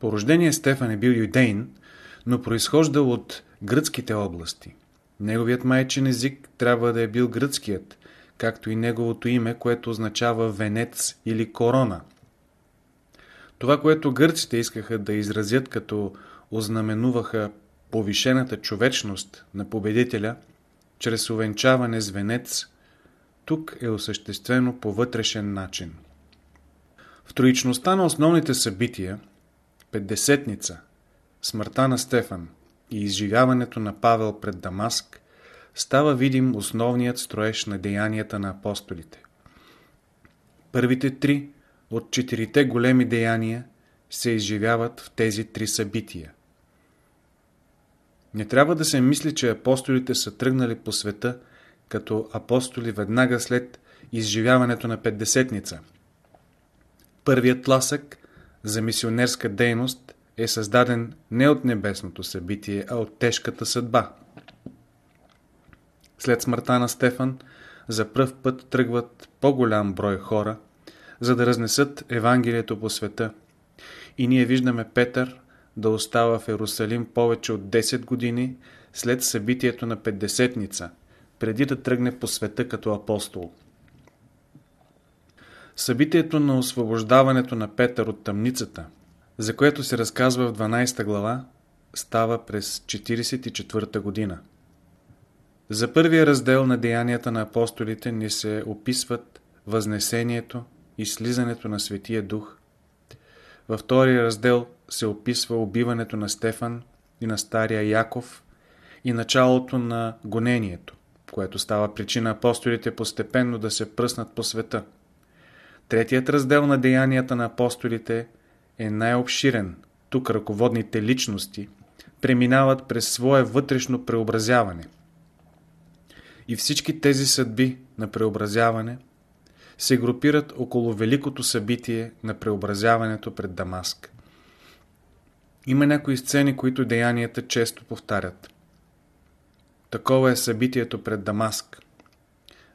По рождение Стефан е бил юдейн, но произхождал от гръцките области. Неговият майчин език трябва да е бил гръцкият, както и неговото име, което означава венец или корона. Това, което гърците искаха да изразят като ознаменуваха повишената човечност на победителя, чрез увенчаване с венец, тук е осъществено по вътрешен начин. В троичността на основните събития, Петдесетница, смъртта на Стефан и изживяването на Павел пред Дамаск, става видим основният строеж на деянията на апостолите. Първите три от четирите големи деяния се изживяват в тези три събития. Не трябва да се мисли, че апостолите са тръгнали по света като апостоли веднага след изживяването на Петдесетница. Първият тласък за мисионерска дейност е създаден не от небесното събитие, а от тежката съдба. След смъртта на Стефан, за пръв път тръгват по-голям брой хора, за да разнесат Евангелието по света. И ние виждаме Петър да остава в Ерусалим повече от 10 години след събитието на Петдесетница, преди да тръгне по света като апостол. Събитието на освобождаването на Петър от тъмницата, за което се разказва в 12 глава, става през 44 година. За първия раздел на деянията на апостолите ни се описват възнесението и слизането на Светия Дух. Във втория раздел се описва убиването на Стефан и на стария Яков и началото на гонението, което става причина апостолите постепенно да се пръснат по света. Третият раздел на деянията на апостолите е най-обширен. Тук ръководните личности преминават през свое вътрешно преобразяване. И всички тези съдби на преобразяване се групират около великото събитие на преобразяването пред Дамаск. Има някои сцени, които деянията често повтарят. Такова е събитието пред Дамаск,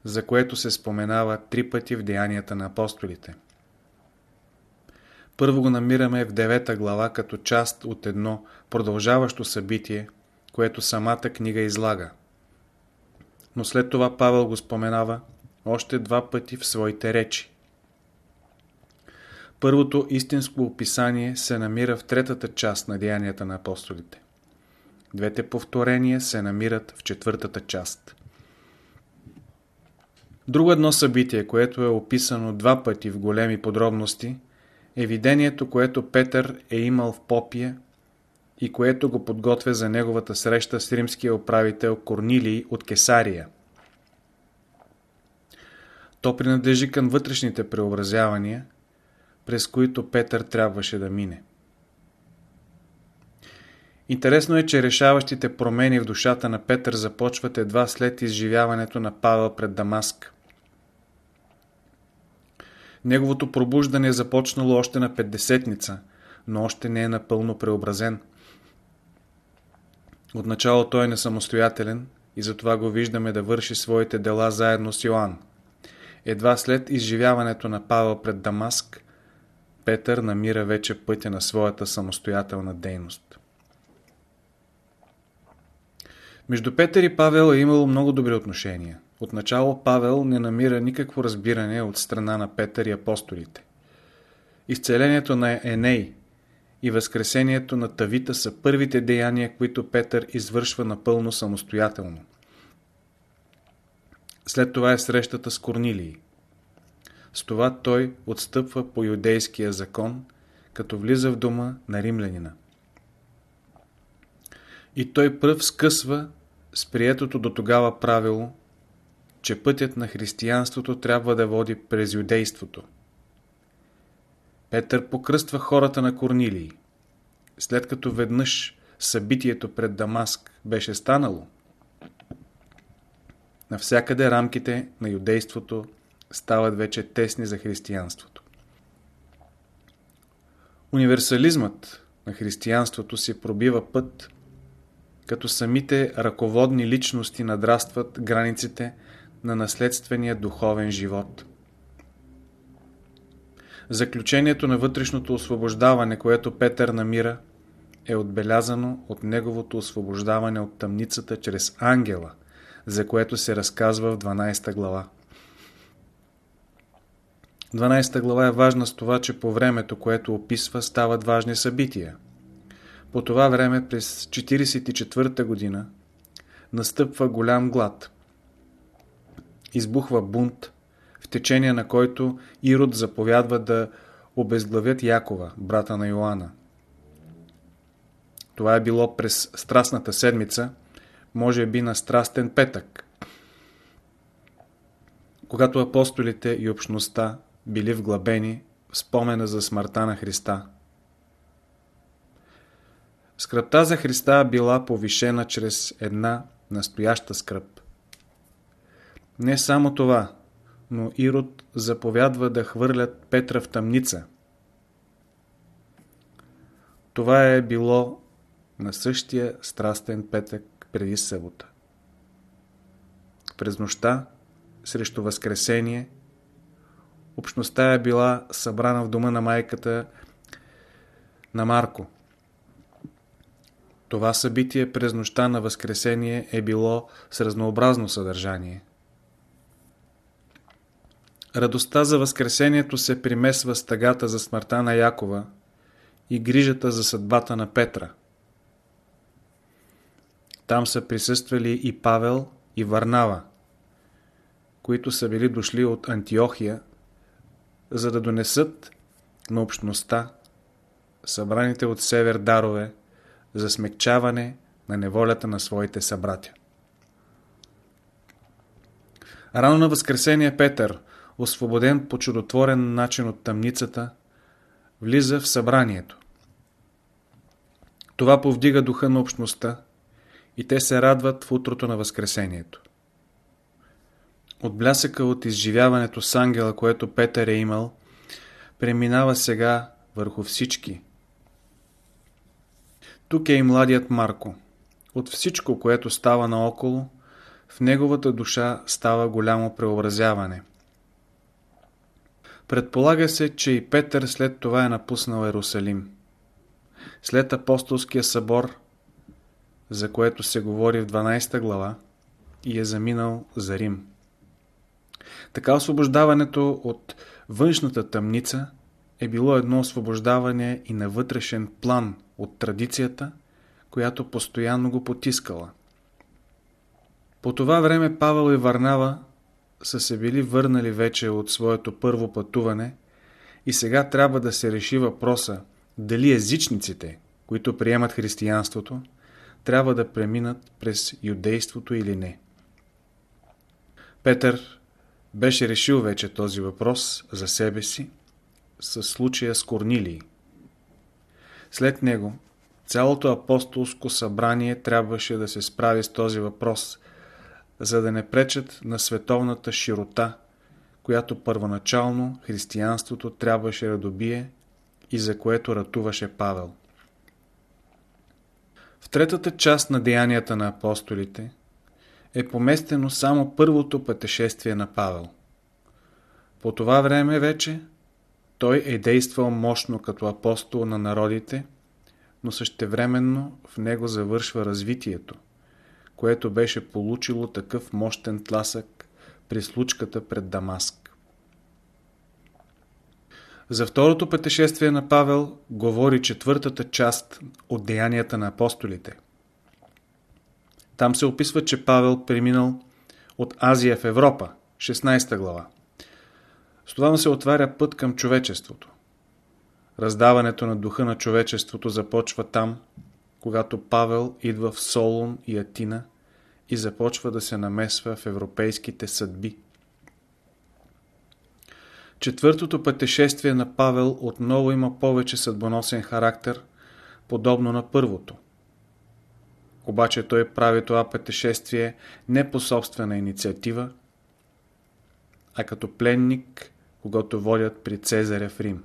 за което се споменава три пъти в деянията на апостолите. Първо го намираме в девета глава като част от едно продължаващо събитие, което самата книга излага. Но след това Павел го споменава още два пъти в своите речи. Първото истинско описание се намира в третата част на Деянията на апостолите. Двете повторения се намират в четвъртата част. Друго едно събитие, което е описано два пъти в големи подробности, е видението, което Петър е имал в Попия и което го подготвя за неговата среща с римския управител Корнилий от Кесария. То принадлежи към вътрешните преобразявания, през които Петър трябваше да мине. Интересно е, че решаващите промени в душата на Петър започват едва след изживяването на Павел пред Дамаск. Неговото пробуждане е започнало още на Петдесетница, но още не е напълно преобразен. Отначало той е несамостоятелен и затова го виждаме да върши своите дела заедно с Йоанн. Едва след изживяването на Павел пред Дамаск, Петър намира вече пътя на своята самостоятелна дейност. Между Петър и Павел е имало много добри отношения. Отначало Павел не намира никакво разбиране от страна на Петър и апостолите. Изцелението на Еней и възкресението на Тавита са първите деяния, които Петър извършва напълно самостоятелно. След това е срещата с Корнилий. С това той отстъпва по юдейския закон, като влиза в дома на римлянина. И той пръв скъсва с приетото до тогава правило, че пътят на християнството трябва да води през юдейството. Петър покръства хората на Корнилий. След като веднъж събитието пред Дамаск беше станало, навсякъде рамките на юдейството стават вече тесни за християнството. Универсализмът на християнството си пробива път, като самите ръководни личности надрастват границите на наследствения духовен живот. Заключението на вътрешното освобождаване, което Петър намира, е отбелязано от неговото освобождаване от тъмницата чрез ангела, за което се разказва в 12 глава. 12 глава е важна с това, че по времето, което описва, стават важни събития. По това време, през 44 година, настъпва голям глад. Избухва бунт, в течение на който Ирод заповядва да обезглавят Якова, брата на Йоанна. Това е било през Страстната седмица, може би на Страстен петък, когато апостолите и общността били вглъбени в спомена за смъртта на Христа. Скръпта за Христа била повишена чрез една настояща скръп. Не само това, но Ирод заповядва да хвърлят Петра в тъмница. Това е било на същия страстен петък преди събота. През нощта, срещу Възкресение, общността е била събрана в дома на майката на Марко. Това събитие през нощта на Възкресение е било с разнообразно съдържание. Радостта за Възкресението се примесва с тъгата за смъртта на Якова и грижата за съдбата на Петра. Там са присъствали и Павел и Варнава, които са били дошли от Антиохия, за да донесат на общността събраните от север дарове за смягчаване на неволята на своите събратя. Рано на Възкресение Петър, освободен по чудотворен начин от тъмницата, влиза в събранието. Това повдига духа на общността и те се радват в утрото на Възкресението. От блясъка от изживяването с ангела, което Петър е имал, преминава сега върху всички. Тук е и младият Марко. От всичко, което става наоколо, в неговата душа става голямо преобразяване. Предполага се, че и Петър след това е напуснал Ерусалим. След апостолския събор, за което се говори в 12 глава, и е заминал за Рим. Така освобождаването от външната тъмница е било едно освобождаване и на вътрешен план от традицията, която постоянно го потискала. По това време Павел и Варнава са се били върнали вече от своето първо пътуване и сега трябва да се реши въпроса дали езичниците, които приемат християнството, трябва да преминат през юдейството или не. Петър беше решил вече този въпрос за себе си с случая с Корнилий. След него цялото апостолско събрание трябваше да се справи с този въпрос, за да не пречат на световната широта, която първоначално християнството трябваше да добие и за което ратуваше Павел. В третата част на деянията на апостолите – е поместено само първото пътешествие на Павел. По това време вече той е действал мощно като апостол на народите, но същевременно в него завършва развитието, което беше получило такъв мощен тласък при случката пред Дамаск. За второто пътешествие на Павел говори четвъртата част от Деянията на апостолите – там се описва, че Павел преминал от Азия в Европа, 16 глава. С това му се отваря път към човечеството. Раздаването на духа на човечеството започва там, когато Павел идва в Солун и Атина и започва да се намесва в европейските съдби. Четвъртото пътешествие на Павел отново има повече съдбоносен характер, подобно на първото. Обаче той прави това пътешествие не по собствена инициатива, а като пленник, когато водят при Цезаря в Рим.